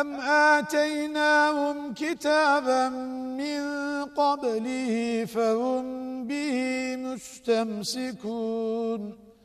أم آتيناهم كتابا من قبله فهم به مستمسكون